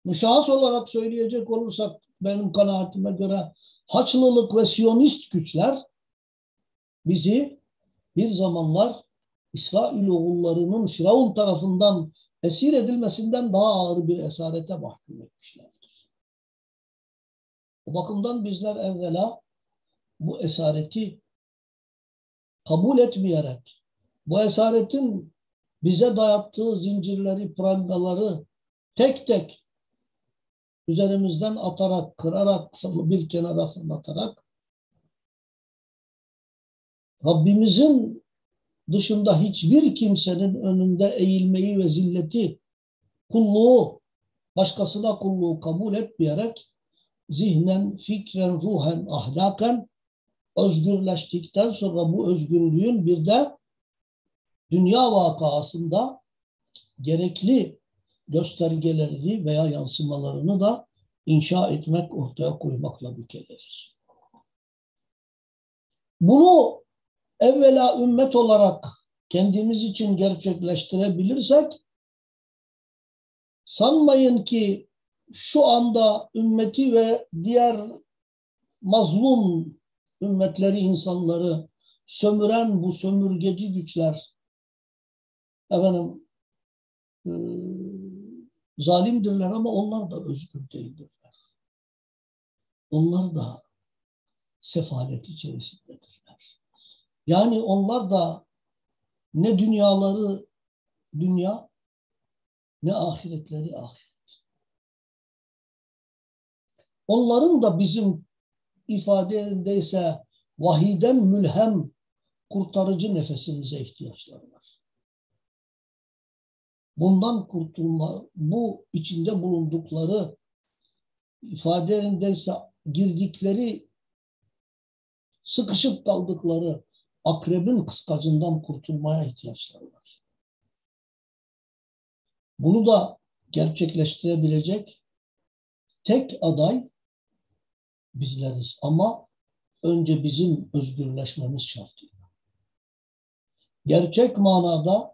müşahhas olarak söyleyecek olursak benim kanaatime göre Haçlılık ve Siyonist güçler bizi bir zamanlar İsrail oğullarının Firavun tarafından esir edilmesinden daha ağır bir esarete mahkum etmişlerdir. O bakımdan bizler evvela bu esareti kabul etmeyerek, bu esaretin bize dayattığı zincirleri, prangaları tek tek üzerimizden atarak, kırarak, bir kenara fırlatarak Rabbimizin dışında hiçbir kimsenin önünde eğilmeyi ve zilleti, kulluğu, başkasına kulluğu kabul etmeyerek zihnen, fikren, ruhen, ahlaken özgürleştikten sonra bu özgürlüğün bir de dünya vakasında gerekli göstergelerini veya yansımalarını da inşa etmek, ortaya koymakla mükelleriz. Bunu evvela ümmet olarak kendimiz için gerçekleştirebilirsek sanmayın ki şu anda ümmeti ve diğer mazlum ümmetleri, insanları sömüren bu sömürgeci güçler efendim e, zalimdirler ama onlar da özgür değildirler. Onlar da sefalet içerisindedirler. Yani onlar da ne dünyaları dünya ne ahiretleri ahiret. Onların da bizim ifadeindeyse vahiden mülhem kurtarıcı nefesimize ihtiyaçları var. Bundan kurtulma, bu içinde bulundukları ifadelerindeyse girdikleri, sıkışıp kaldıkları akrebin kıskacından kurtulmaya ihtiyaçları var. Bunu da gerçekleştirebilecek tek aday bizleriz ama önce bizim özgürleşmemiz şartıyla. Gerçek manada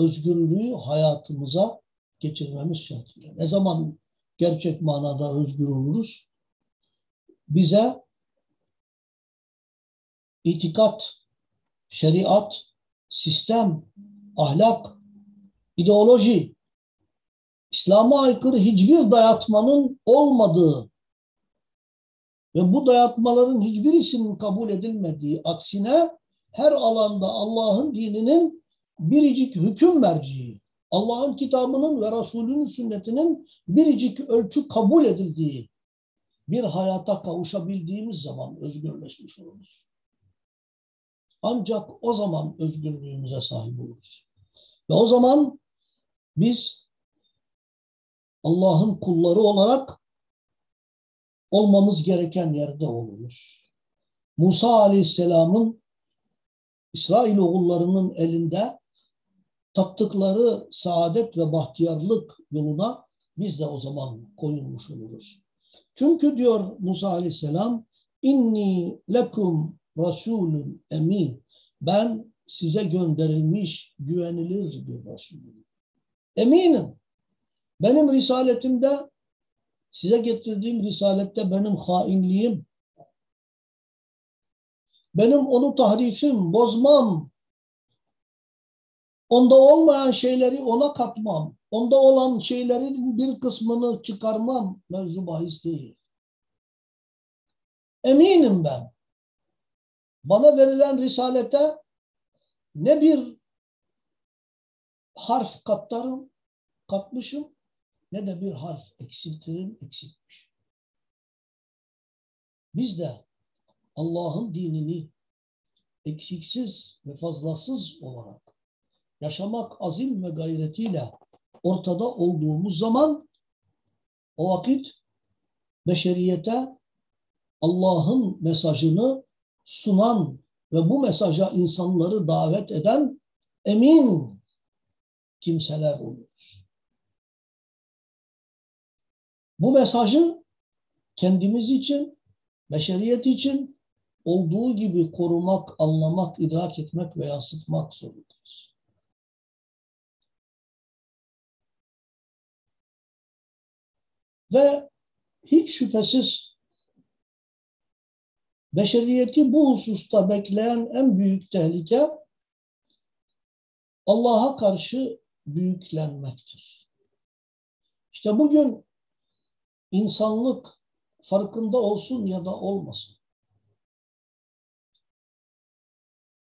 özgürlüğü hayatımıza geçirmemiz şartıyla. Ne zaman gerçek manada özgür oluruz? Bize itikat, şeriat, sistem, ahlak, ideoloji, İslam'a aykırı hiçbir dayatmanın olmadığı ve bu dayatmaların hiçbirisinin kabul edilmediği aksine her alanda Allah'ın dininin biricik hüküm merciği, Allah'ın kitabının ve Resulünün sünnetinin biricik ölçü kabul edildiği bir hayata kavuşabildiğimiz zaman özgürleşmiş oluruz. Ancak o zaman özgürlüğümüze sahip oluruz. Ve o zaman biz Allah'ın kulları olarak olmamız gereken yerde oluruz. Musa Aleyhisselam'ın İsrail oğullarının elinde tattıkları saadet ve bahtiyarlık yoluna biz de o zaman koyulmuş oluruz. Çünkü diyor Musa Aleyhisselam inni lekum rasulun emin. Ben size gönderilmiş güvenilir bir Resulüm. Eminim. Benim risaletimde Size getirdiğim risalette benim hainliğim, benim onu tahrifim, bozmam, Onda olmayan şeyleri ona katmam. Onda olan şeylerin bir kısmını çıkarmam mevzu bahis değil. Eminim ben. Bana verilen risalete ne bir harf katlarım, katmışım ne de bir harf eksiltirim, eksiltmişim. Biz de Allah'ın dinini eksiksiz ve fazlasız olarak yaşamak azim ve gayretiyle ortada olduğumuz zaman o vakit beşeriyete Allah'ın mesajını sunan ve bu mesaja insanları davet eden emin kimseler oluyoruz. Bu mesajı kendimiz için, beşeriyet için olduğu gibi korumak, anlamak, idrak etmek ve yansıtmak zorundayız. Ve hiç şüphesiz beşeriyeti bu hususta bekleyen en büyük tehlike Allah'a karşı büyüklenmektir. İşte bugün insanlık farkında olsun ya da olmasın.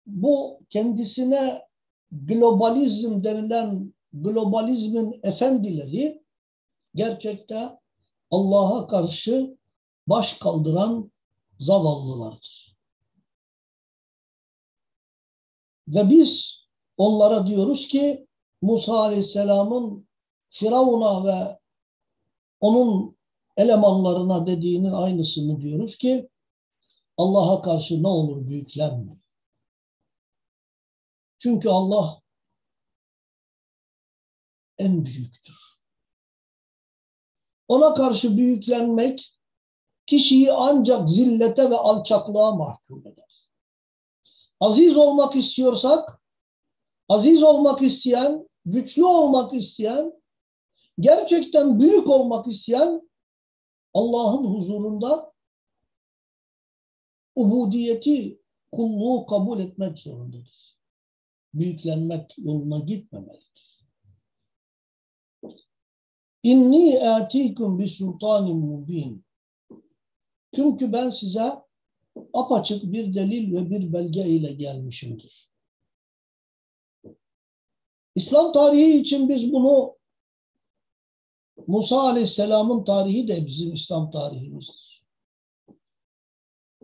Bu kendisine globalizm denilen globalizmin efendileri gerçekte Allah'a karşı baş kaldıran zavallılardır. Ve biz onlara diyoruz ki Musa Aleyhisselam'ın Firavun'a ve onun elemanlarına dediğinin aynısını diyoruz ki Allah'a karşı ne olur büyüklenme. Çünkü Allah en büyüktür. Ona karşı büyüklenmek kişiyi ancak zillete ve alçaklığa mahkum eder. Aziz olmak istiyorsak, aziz olmak isteyen, güçlü olmak isteyen, gerçekten büyük olmak isteyen Allah'ın huzurunda ubudiyeti, kulluğu kabul etmek zorundadır. Büyüklenmek yoluna gitmemelidir. İnni atikum bi sultanin mubin. Çünkü ben size apaçık bir delil ve bir belge ile gelmişimdir. İslam tarihi için biz bunu Musa Aleyhisselam'ın tarihi de bizim İslam tarihimizdir.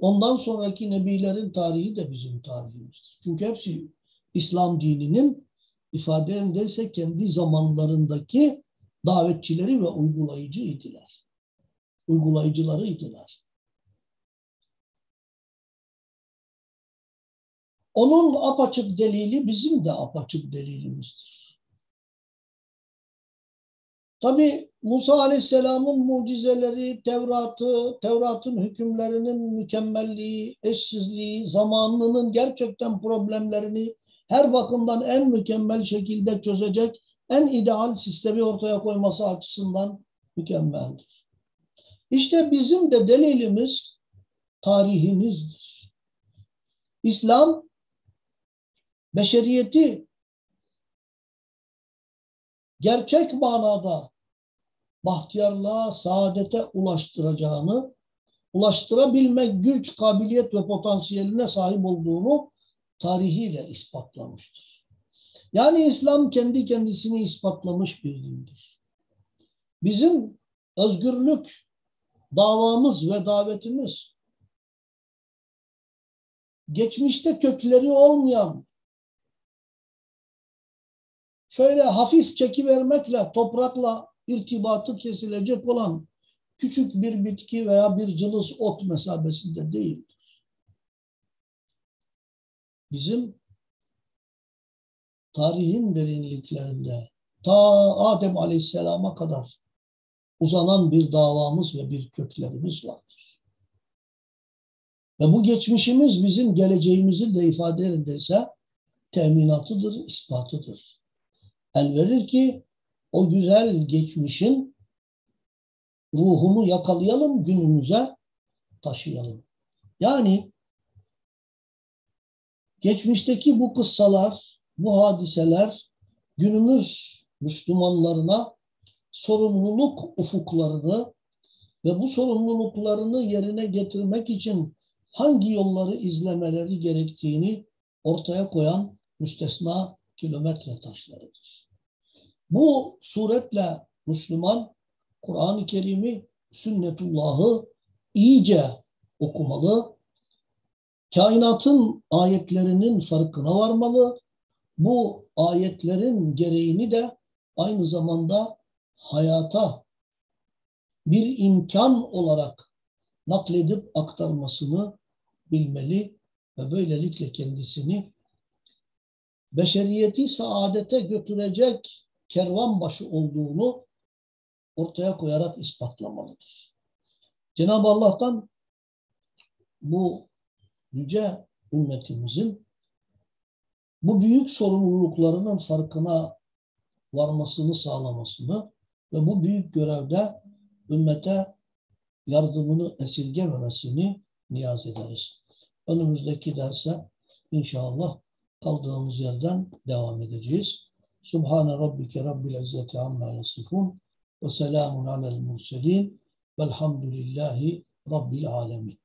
Ondan sonraki nebilerin tarihi de bizim tarihimizdir. Çünkü hepsi İslam dininin ifade kendi zamanlarındaki davetçileri ve uygulayıcıydılar. Uygulayıcılarıydılar. Onun apaçık delili bizim de apaçık delilimizdir. Tabi Musa Aleyhisselam'ın mucizeleri, Tevrat'ı, Tevrat'ın hükümlerinin mükemmelliği, eşsizliği, zamanının gerçekten problemlerini her bakımdan en mükemmel şekilde çözecek en ideal sistemi ortaya koyması açısından mükemmeldir. İşte bizim de delilimiz tarihimizdir. İslam beşeriyeti gerçek manada bahtiyarlığa, saadete ulaştıracağını, ulaştırabilmek güç, kabiliyet ve potansiyeline sahip olduğunu tarihiyle ispatlamıştır. Yani İslam kendi kendisini ispatlamış bir dindir. Bizim özgürlük davamız ve davetimiz geçmişte kökleri olmayan şöyle hafif çekivermekle toprakla irtibatı kesilecek olan küçük bir bitki veya bir cılız ot mesabesinde değildir. Bizim tarihin derinliklerinde ta Adem Aleyhisselam'a kadar uzanan bir davamız ve bir köklerimiz vardır. Ve bu geçmişimiz bizim geleceğimizi de ifade edilse teminatıdır, ispatıdır el verir ki o güzel geçmişin ruhunu yakalayalım, günümüze taşıyalım. Yani geçmişteki bu kıssalar, bu hadiseler günümüz Müslümanlarına sorumluluk ufuklarını ve bu sorumluluklarını yerine getirmek için hangi yolları izlemeleri gerektiğini ortaya koyan müstesna kilometre taşlarıdır. Bu suretle Müslüman Kur'an-ı Kerim'i, sünnetullahı iyice okumalı, kainatın ayetlerinin farkına varmalı, bu ayetlerin gereğini de aynı zamanda hayata bir imkan olarak nakledip aktarmasını bilmeli ve böylelikle kendisini beşeriyeti saadete götürecek kervan başı olduğunu ortaya koyarak ispatlamalıdır. Cenab-ı Allah'tan bu yüce ümmetimizin bu büyük sorumluluklarının farkına varmasını sağlamasını ve bu büyük görevde ümmete yardımını esirgememesini niyaz ederiz. Önümüzdeki derse inşallah kaldığımız yerden devam edeceğiz. Subhane Rabbike Rabbil İzzeti Amma Yasifun ve selamun alel murselin velhamdülillahi Rabbil Alemin.